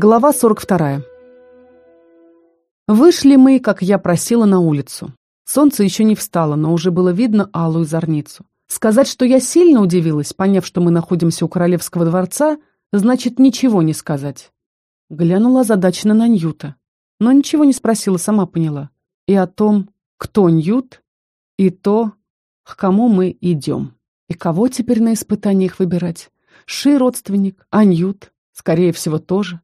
Глава 42. Вышли мы, как я просила, на улицу. Солнце еще не встало, но уже было видно алую зорницу. Сказать, что я сильно удивилась, поняв, что мы находимся у королевского дворца, значит ничего не сказать. Глянула озадаченно на Ньюта, но ничего не спросила, сама поняла. И о том, кто Ньют, и то, к кому мы идем. И кого теперь на испытаниях выбирать? Ши родственник, а Ньют, скорее всего, тоже.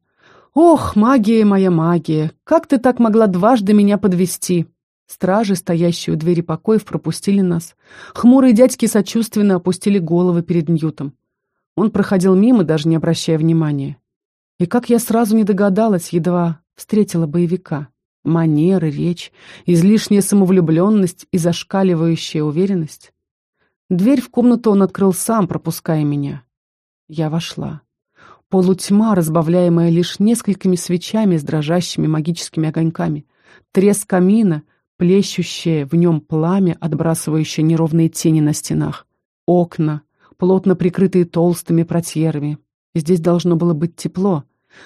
Ох, магия моя магия, как ты так могла дважды меня подвести? Стражи, стоящие у двери покоев, пропустили нас. Хмурые дядьки сочувственно опустили головы перед Ньютом. Он проходил мимо, даже не обращая внимания. И как я сразу не догадалась, едва встретила боевика. Манеры, речь, излишняя самовлюбленность и зашкаливающая уверенность. Дверь в комнату он открыл сам, пропуская меня. Я вошла. Полутьма, разбавляемая лишь несколькими свечами с дрожащими магическими огоньками. Треск камина, плещущее в нем пламя, отбрасывающее неровные тени на стенах. Окна, плотно прикрытые толстыми портьерами. Здесь должно было быть тепло.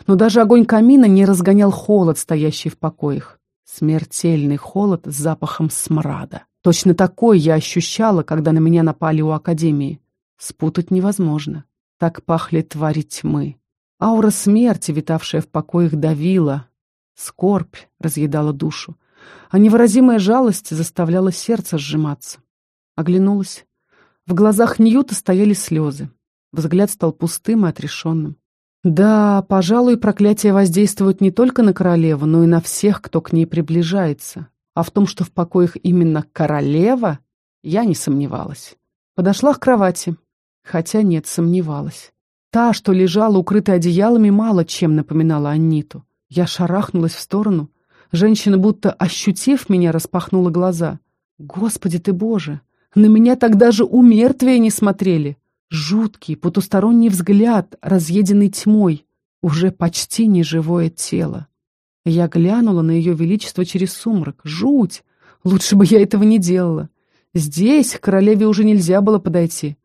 Но даже огонь камина не разгонял холод, стоящий в покоях. Смертельный холод с запахом смрада. Точно такой я ощущала, когда на меня напали у Академии. Спутать невозможно. Так пахли твари тьмы. Аура смерти, витавшая в покоях, давила. Скорбь разъедала душу, а невыразимая жалость заставляла сердце сжиматься. Оглянулась. В глазах Ньюта стояли слезы. Взгляд стал пустым и отрешенным. Да, пожалуй, проклятие воздействует не только на королеву, но и на всех, кто к ней приближается. А в том, что в покоях именно королева, я не сомневалась. Подошла к кровати, Хотя нет, сомневалась. Та, что лежала укрытая одеялами, мало чем напоминала Анниту. Я шарахнулась в сторону. Женщина, будто ощутив меня, распахнула глаза. Господи ты боже! На меня тогда же у не смотрели. Жуткий, потусторонний взгляд, разъеденный тьмой. Уже почти неживое тело. Я глянула на ее величество через сумрак. Жуть! Лучше бы я этого не делала. Здесь к королеве уже нельзя было подойти.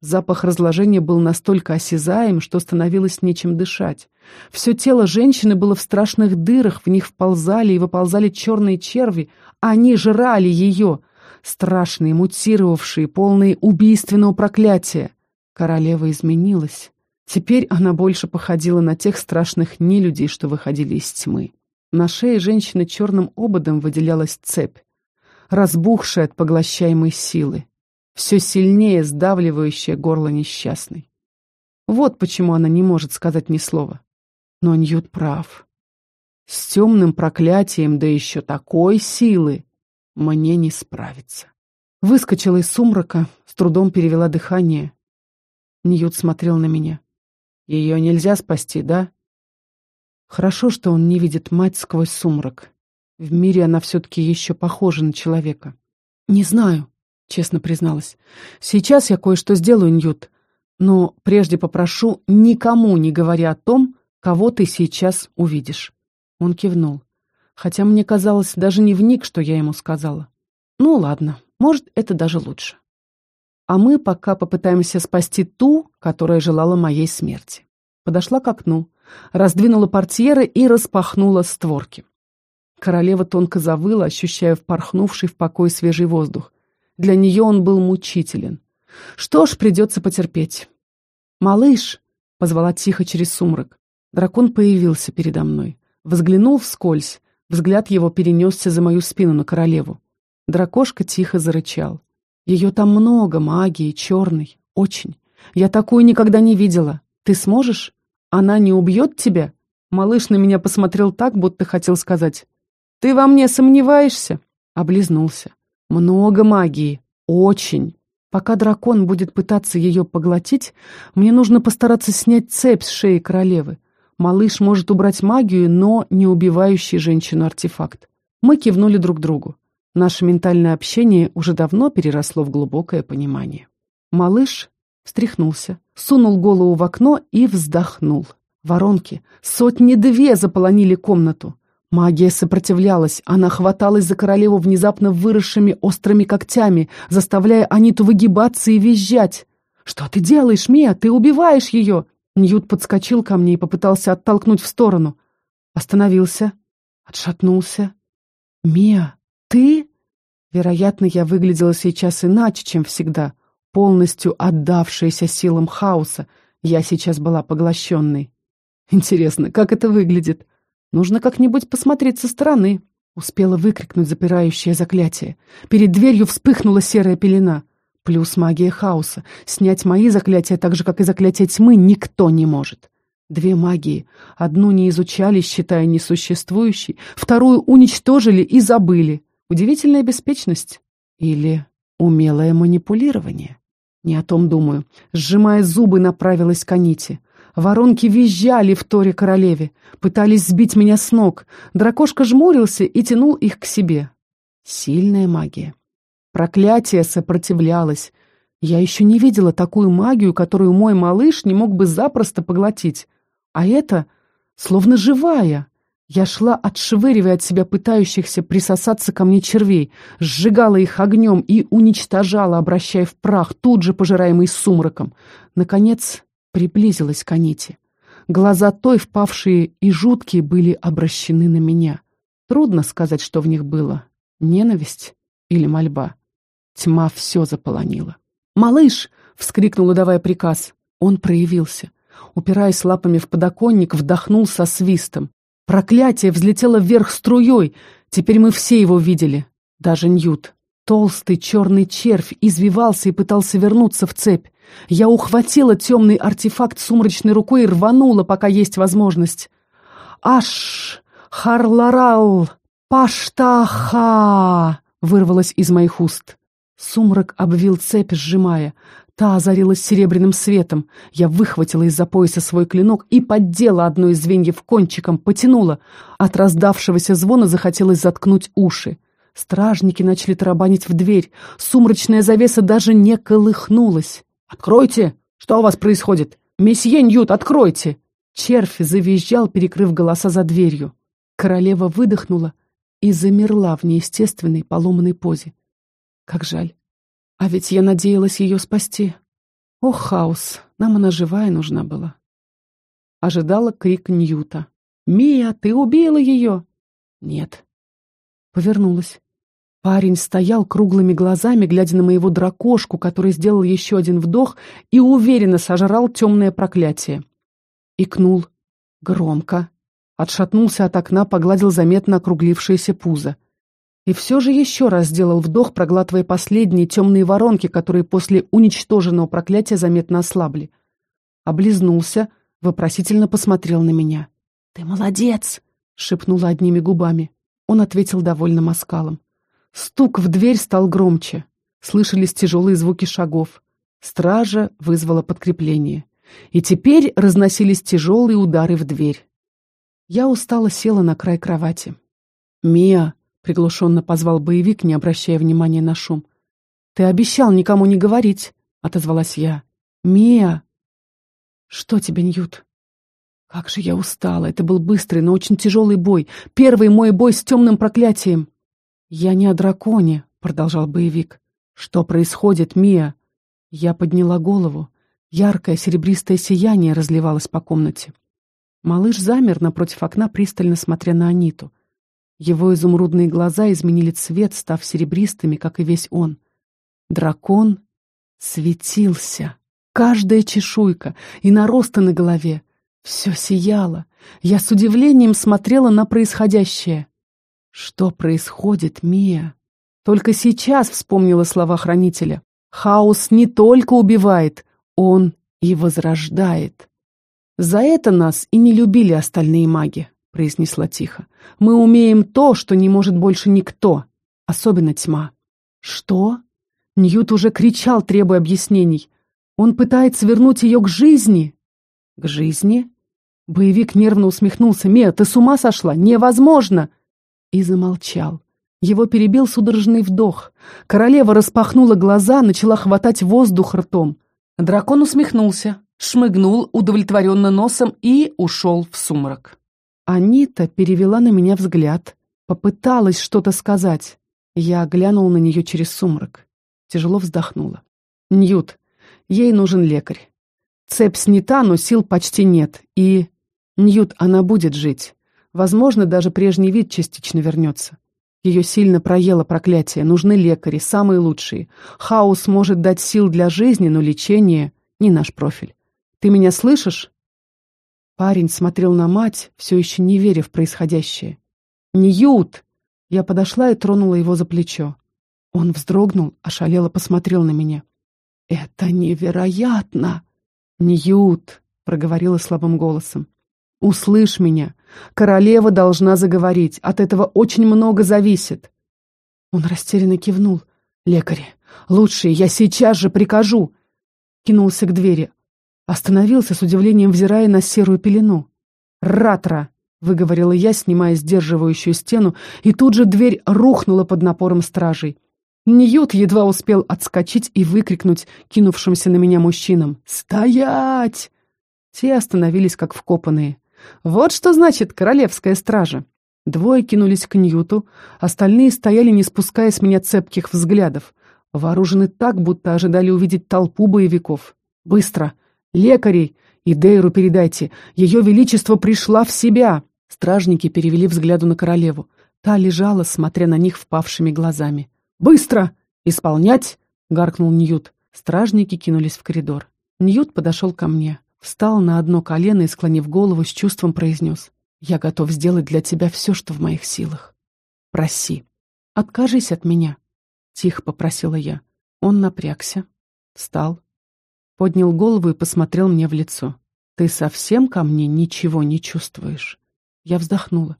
Запах разложения был настолько осязаем, что становилось нечем дышать. Все тело женщины было в страшных дырах, в них вползали и выползали черные черви, они жрали ее, страшные, мутировавшие, полные убийственного проклятия. Королева изменилась. Теперь она больше походила на тех страшных нелюдей, что выходили из тьмы. На шее женщины черным ободом выделялась цепь, разбухшая от поглощаемой силы все сильнее сдавливающее горло несчастной. Вот почему она не может сказать ни слова. Но Ньют прав. С темным проклятием, да еще такой силы, мне не справиться. Выскочила из сумрака, с трудом перевела дыхание. Ньют смотрел на меня. Ее нельзя спасти, да? Хорошо, что он не видит мать сквозь сумрак. В мире она все-таки еще похожа на человека. Не знаю, честно призналась. «Сейчас я кое-что сделаю, Ньют, но прежде попрошу, никому не говоря о том, кого ты сейчас увидишь». Он кивнул, хотя мне казалось, даже не вник, что я ему сказала. «Ну ладно, может, это даже лучше. А мы пока попытаемся спасти ту, которая желала моей смерти». Подошла к окну, раздвинула портьеры и распахнула створки. Королева тонко завыла, ощущая впорхнувший в покой свежий воздух. Для нее он был мучителен. Что ж, придется потерпеть. «Малыш!» — позвала тихо через сумрак. Дракон появился передо мной. Взглянул вскользь. Взгляд его перенесся за мою спину на королеву. Дракошка тихо зарычал. Ее там много, магии, черной. Очень. Я такую никогда не видела. Ты сможешь? Она не убьет тебя? Малыш на меня посмотрел так, будто хотел сказать. Ты во мне сомневаешься? Облизнулся. Много магии. Очень. Пока дракон будет пытаться ее поглотить, мне нужно постараться снять цепь с шеи королевы. Малыш может убрать магию, но не убивающий женщину артефакт. Мы кивнули друг другу. Наше ментальное общение уже давно переросло в глубокое понимание. Малыш встряхнулся, сунул голову в окно и вздохнул. Воронки, сотни-две заполонили комнату. Магия сопротивлялась, она хваталась за королеву внезапно выросшими острыми когтями, заставляя Аниту выгибаться и визжать. «Что ты делаешь, Мия? Ты убиваешь ее!» Ньют подскочил ко мне и попытался оттолкнуть в сторону. Остановился, отшатнулся. «Мия, ты?» Вероятно, я выглядела сейчас иначе, чем всегда, полностью отдавшаяся силам хаоса. Я сейчас была поглощенной. Интересно, как это выглядит? Нужно как-нибудь посмотреть со стороны. Успела выкрикнуть запирающее заклятие. Перед дверью вспыхнула серая пелена. Плюс магия хаоса. Снять мои заклятия так же, как и заклятие тьмы, никто не может. Две магии. Одну не изучали, считая несуществующей, вторую уничтожили и забыли. Удивительная беспечность. Или умелое манипулирование. Не о том думаю. Сжимая зубы, направилась к Аните. Воронки визжали в торе королеве, пытались сбить меня с ног. Дракошка жмурился и тянул их к себе. Сильная магия. Проклятие сопротивлялось. Я еще не видела такую магию, которую мой малыш не мог бы запросто поглотить. А это словно живая. Я шла, отшвыривая от себя пытающихся присосаться ко мне червей, сжигала их огнем и уничтожала, обращая в прах, тут же пожираемый сумраком. Наконец приблизилась к Аните. Глаза той, впавшие и жуткие, были обращены на меня. Трудно сказать, что в них было. Ненависть или мольба. Тьма все заполонила. «Малыш!» — вскрикнула, давая приказ. Он проявился. Упираясь лапами в подоконник, вдохнул со свистом. Проклятие взлетело вверх струей. Теперь мы все его видели. Даже Ньют. Толстый черный червь извивался и пытался вернуться в цепь. Я ухватила темный артефакт сумрачной рукой и рванула, пока есть возможность. «Аш! Харларал! Паштаха!» вырвалось из моих уст. Сумрак обвил цепь, сжимая. Та озарилась серебряным светом. Я выхватила из-за пояса свой клинок и поддела одно из звеньев кончиком, потянула. От раздавшегося звона захотелось заткнуть уши. Стражники начали тарабанить в дверь. Сумрачная завеса даже не колыхнулась. «Откройте! Что у вас происходит? Месье Ньют, откройте!» Червь завизжал, перекрыв голоса за дверью. Королева выдохнула и замерла в неестественной поломанной позе. Как жаль. А ведь я надеялась ее спасти. Ох, хаос, нам она живая нужна была. Ожидала крик Ньюта. «Мия, ты убила ее!» «Нет». Повернулась. Парень стоял круглыми глазами, глядя на моего дракошку, который сделал еще один вдох и уверенно сожрал темное проклятие. Икнул. Громко. Отшатнулся от окна, погладил заметно округлившееся пузо. И все же еще раз сделал вдох, проглатывая последние темные воронки, которые после уничтоженного проклятия заметно ослабли. Облизнулся, вопросительно посмотрел на меня. «Ты молодец!» — шепнула одними губами. Он ответил довольным оскалом. Стук в дверь стал громче. Слышались тяжелые звуки шагов. Стража вызвала подкрепление. И теперь разносились тяжелые удары в дверь. Я устало села на край кровати. «Мия!» — приглушенно позвал боевик, не обращая внимания на шум. «Ты обещал никому не говорить!» — отозвалась я. «Мия!» «Что тебе, Ньют?» Как же я устала. Это был быстрый, но очень тяжелый бой. Первый мой бой с темным проклятием. «Я не о драконе», — продолжал боевик. «Что происходит, Мия?» Я подняла голову. Яркое серебристое сияние разливалось по комнате. Малыш замер напротив окна, пристально смотря на Аниту. Его изумрудные глаза изменили цвет, став серебристыми, как и весь он. Дракон светился. Каждая чешуйка и наросты на голове. Все сияло. Я с удивлением смотрела на происходящее. Что происходит, Мия? Только сейчас вспомнила слова хранителя. Хаос не только убивает, он и возрождает. За это нас и не любили остальные маги, произнесла тихо. Мы умеем то, что не может больше никто, особенно тьма. Что? Ньют уже кричал, требуя объяснений. Он пытается вернуть ее к жизни. К жизни? Боевик нервно усмехнулся. «Мия, ты с ума сошла? Невозможно!» И замолчал. Его перебил судорожный вдох. Королева распахнула глаза, начала хватать воздух ртом. Дракон усмехнулся, шмыгнул удовлетворенно носом и ушел в сумрак. Анита перевела на меня взгляд, попыталась что-то сказать. Я глянул на нее через сумрак. Тяжело вздохнула. «Ньют, ей нужен лекарь. Цепь снята, но сил почти нет. И... Ньют, она будет жить. Возможно, даже прежний вид частично вернется. Ее сильно проело проклятие. Нужны лекари, самые лучшие. Хаос может дать сил для жизни, но лечение — не наш профиль. Ты меня слышишь?» Парень смотрел на мать, все еще не веря в происходящее. «Ньют!» Я подошла и тронула его за плечо. Он вздрогнул, ошалело посмотрел на меня. «Это невероятно!» «Ньют!» — проговорила слабым голосом. «Услышь меня. Королева должна заговорить. От этого очень много зависит». Он растерянно кивнул. «Лекари, лучшие, я сейчас же прикажу!» Кинулся к двери. Остановился с удивлением, взирая на серую пелену. «Ратра!» — выговорила я, снимая сдерживающую стену, и тут же дверь рухнула под напором стражей. Ньют едва успел отскочить и выкрикнуть кинувшимся на меня мужчинам «Стоять!». Те остановились как вкопанные. Вот что значит королевская стража. Двое кинулись к Ньюту, остальные стояли, не спуская с меня цепких взглядов, вооружены так, будто ожидали увидеть толпу боевиков. «Быстро! Лекарей! И Дейру передайте! Ее Величество пришла в себя!» Стражники перевели взгляду на королеву. Та лежала, смотря на них впавшими глазами. «Быстро! Исполнять!» — гаркнул Ньют. Стражники кинулись в коридор. Ньют подошел ко мне. Встал на одно колено и, склонив голову, с чувством произнес. «Я готов сделать для тебя все, что в моих силах. Проси. Откажись от меня», — тихо попросила я. Он напрягся, встал, поднял голову и посмотрел мне в лицо. «Ты совсем ко мне ничего не чувствуешь?» Я вздохнула.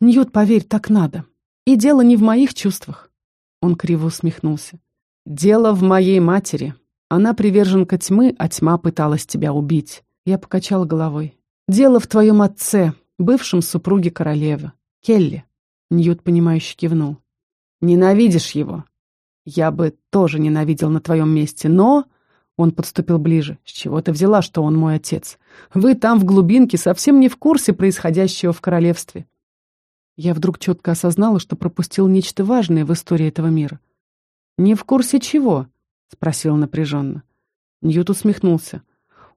«Ньют, поверь, так надо. И дело не в моих чувствах». Он криво усмехнулся. «Дело в моей матери. Она приверженка тьмы, а тьма пыталась тебя убить. Я покачал головой. Дело в твоем отце, бывшем супруге королевы. Келли. Ньют, понимающе кивнул. Ненавидишь его. Я бы тоже ненавидел на твоем месте, но... Он подступил ближе. С чего ты взяла, что он мой отец? Вы там, в глубинке, совсем не в курсе происходящего в королевстве. Я вдруг четко осознала, что пропустил нечто важное в истории этого мира. «Не в курсе чего?» — спросил напряженно. Ньют усмехнулся.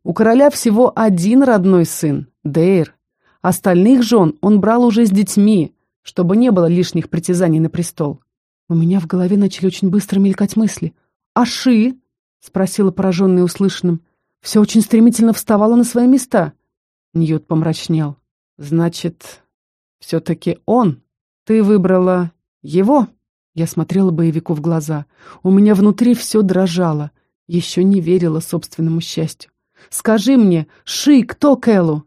«У короля всего один родной сын — Дейр. Остальных жен он брал уже с детьми, чтобы не было лишних притязаний на престол». У меня в голове начали очень быстро мелькать мысли. «А Ши?» — спросила пораженная услышанным. Все очень стремительно вставало на свои места. Ньют помрачнел. «Значит, все-таки он? Ты выбрала его?» Я смотрела боевику в глаза. У меня внутри все дрожало. Еще не верила собственному счастью. «Скажи мне, Ши, кто Кэллу?»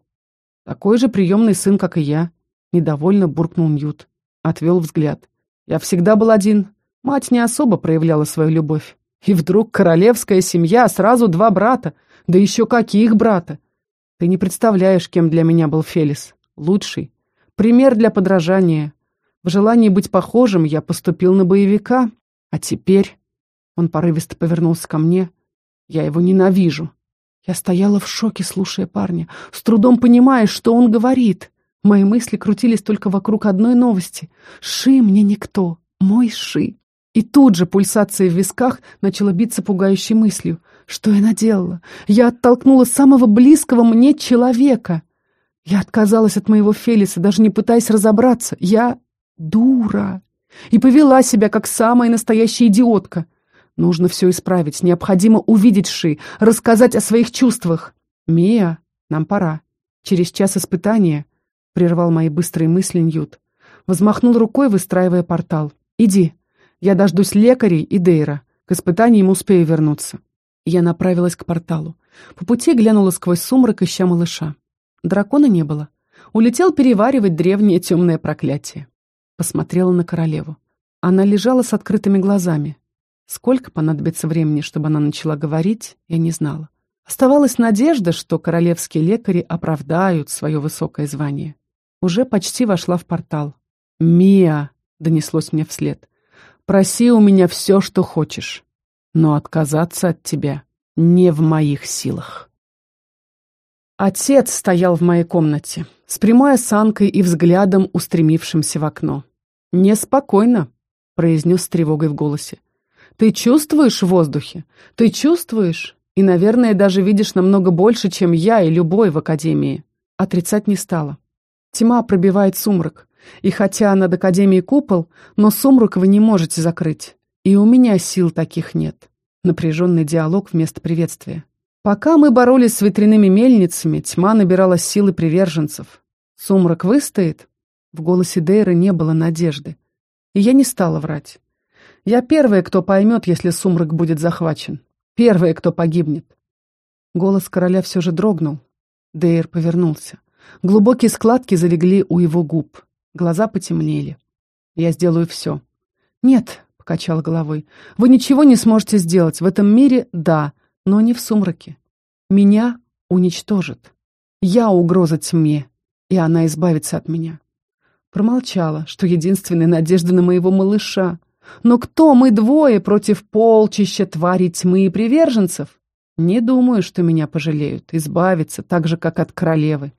«Такой же приемный сын, как и я», — недовольно буркнул Ньют. Отвел взгляд. «Я всегда был один. Мать не особо проявляла свою любовь. И вдруг королевская семья, сразу два брата. Да еще каких брата? Ты не представляешь, кем для меня был Фелис. Лучший. Пример для подражания. В желании быть похожим я поступил на боевика, а теперь... Он порывисто повернулся ко мне. Я его ненавижу. Я стояла в шоке, слушая парня, с трудом понимая, что он говорит. Мои мысли крутились только вокруг одной новости. Ши мне никто, мой Ши. И тут же пульсация в висках начала биться пугающей мыслью. Что я наделала? Я оттолкнула самого близкого мне человека. Я отказалась от моего Фелиса, даже не пытаясь разобраться. Я Дура! И повела себя, как самая настоящая идиотка. Нужно все исправить, необходимо увидеть Ши, рассказать о своих чувствах. «Мия, нам пора. Через час испытания», — прервал мои быстрые мысли Ньют. Возмахнул рукой, выстраивая портал. «Иди, я дождусь лекарей и Дейра. К испытаниям успею вернуться». Я направилась к порталу. По пути глянула сквозь сумрак, ища малыша. Дракона не было. Улетел переваривать древнее темное проклятие. Посмотрела на королеву. Она лежала с открытыми глазами. Сколько понадобится времени, чтобы она начала говорить, я не знала. Оставалась надежда, что королевские лекари оправдают свое высокое звание. Уже почти вошла в портал. «Мия!» — донеслось мне вслед. «Проси у меня все, что хочешь, но отказаться от тебя не в моих силах». Отец стоял в моей комнате, с прямой осанкой и взглядом, устремившимся в окно. «Неспокойно», — произнес с тревогой в голосе. «Ты чувствуешь в воздухе? Ты чувствуешь? И, наверное, даже видишь намного больше, чем я и любой в Академии. Отрицать не стала. Тьма пробивает сумрак. И хотя над Академией купол, но сумрак вы не можете закрыть. И у меня сил таких нет. Напряженный диалог вместо приветствия. Пока мы боролись с ветряными мельницами, тьма набирала силы приверженцев. Сумрак выстоит? В голосе Дейры не было надежды. И я не стала врать. Я первая, кто поймет, если сумрак будет захвачен. Первая, кто погибнет. Голос короля все же дрогнул. Дейр повернулся. Глубокие складки залегли у его губ. Глаза потемнели. Я сделаю все. Нет, покачала головой. Вы ничего не сможете сделать. В этом мире — да, но не в сумраке. Меня уничтожат. Я угроза тьме, и она избавится от меня. Промолчала, что единственная надежда на моего малыша. Но кто мы двое против полчища тварей тьмы и приверженцев? Не думаю, что меня пожалеют, избавиться, так же, как от королевы.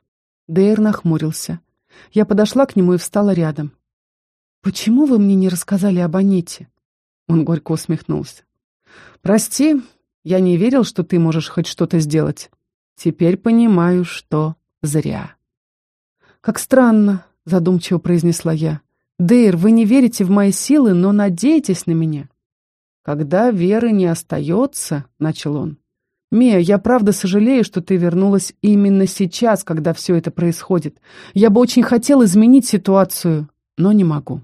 Дейр нахмурился. Я подошла к нему и встала рядом. «Почему вы мне не рассказали об Аните?» Он горько усмехнулся. «Прости, я не верил, что ты можешь хоть что-то сделать. Теперь понимаю, что зря». «Как странно», — задумчиво произнесла я. «Дейр, вы не верите в мои силы, но надеетесь на меня». «Когда веры не остается», — начал он. «Мия, я правда сожалею, что ты вернулась именно сейчас, когда все это происходит. Я бы очень хотел изменить ситуацию, но не могу».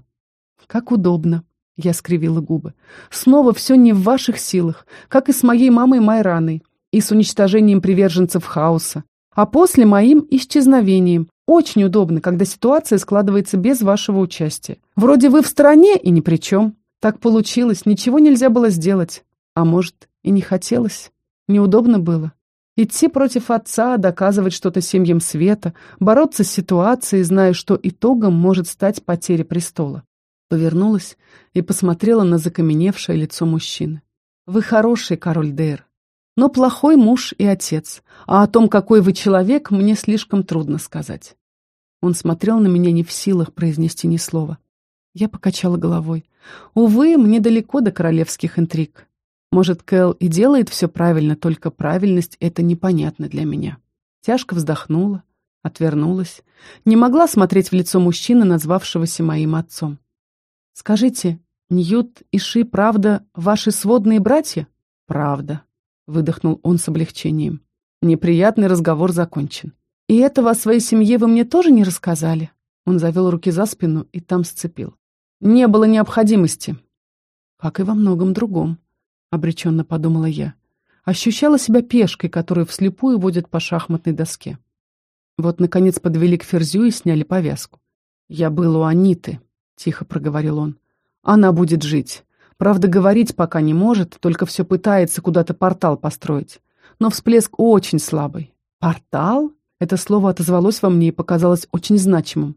«Как удобно», — я скривила губы. «Снова все не в ваших силах, как и с моей мамой Майраной, и с уничтожением приверженцев хаоса, а после моим исчезновением. Очень удобно, когда ситуация складывается без вашего участия. Вроде вы в стороне и ни при чем. Так получилось, ничего нельзя было сделать. А может, и не хотелось». Неудобно было. Идти против отца, доказывать что-то семьям света, бороться с ситуацией, зная, что итогом может стать потеря престола. Повернулась и посмотрела на закаменевшее лицо мужчины. «Вы хороший король Дейр, но плохой муж и отец, а о том, какой вы человек, мне слишком трудно сказать». Он смотрел на меня не в силах произнести ни слова. Я покачала головой. «Увы, мне далеко до королевских интриг. Может, Кэл и делает все правильно, только правильность — это непонятно для меня. Тяжко вздохнула, отвернулась. Не могла смотреть в лицо мужчины, назвавшегося моим отцом. «Скажите, Ньют и Ши, правда, ваши сводные братья?» «Правда», — выдохнул он с облегчением. Неприятный разговор закончен. «И этого о своей семье вы мне тоже не рассказали?» Он завел руки за спину и там сцепил. «Не было необходимости». «Как и во многом другом», обреченно подумала я. Ощущала себя пешкой, которую вслепую водят по шахматной доске. Вот, наконец, подвели к Ферзю и сняли повязку. «Я был у Аниты», — тихо проговорил он. «Она будет жить. Правда, говорить пока не может, только все пытается куда-то портал построить. Но всплеск очень слабый. «Портал?» Это слово отозвалось во мне и показалось очень значимым.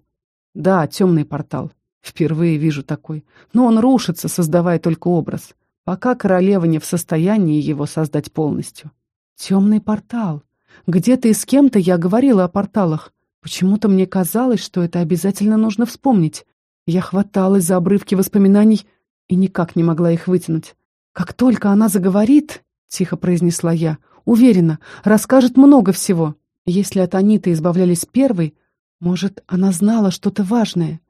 «Да, темный портал. Впервые вижу такой. Но он рушится, создавая только образ пока королева не в состоянии его создать полностью. Темный портал. Где-то и с кем-то я говорила о порталах. Почему-то мне казалось, что это обязательно нужно вспомнить. Я хваталась за обрывки воспоминаний и никак не могла их вытянуть. «Как только она заговорит», — тихо произнесла я, — «уверена, расскажет много всего. Если от Аниты избавлялись первой, может, она знала что-то важное.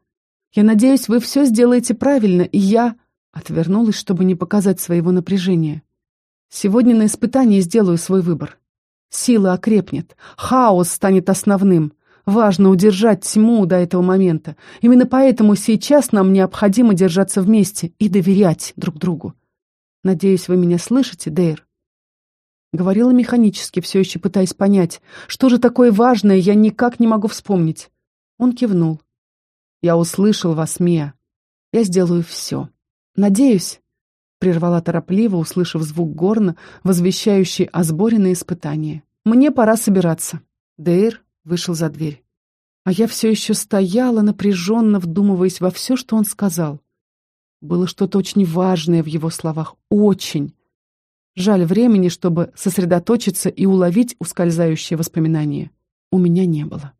Я надеюсь, вы все сделаете правильно, и я...» Отвернулась, чтобы не показать своего напряжения. Сегодня на испытании сделаю свой выбор. Сила окрепнет, хаос станет основным. Важно удержать тьму до этого момента. Именно поэтому сейчас нам необходимо держаться вместе и доверять друг другу. Надеюсь, вы меня слышите, Дейр? Говорила механически, все еще пытаясь понять, что же такое важное, я никак не могу вспомнить. Он кивнул. Я услышал вас, Мия. Я сделаю все. «Надеюсь», — прервала торопливо, услышав звук горна, возвещающий о сборе на испытание. «Мне пора собираться». Дейр вышел за дверь. А я все еще стояла, напряженно вдумываясь во все, что он сказал. Было что-то очень важное в его словах. Очень. Жаль времени, чтобы сосредоточиться и уловить ускользающие воспоминания. У меня не было.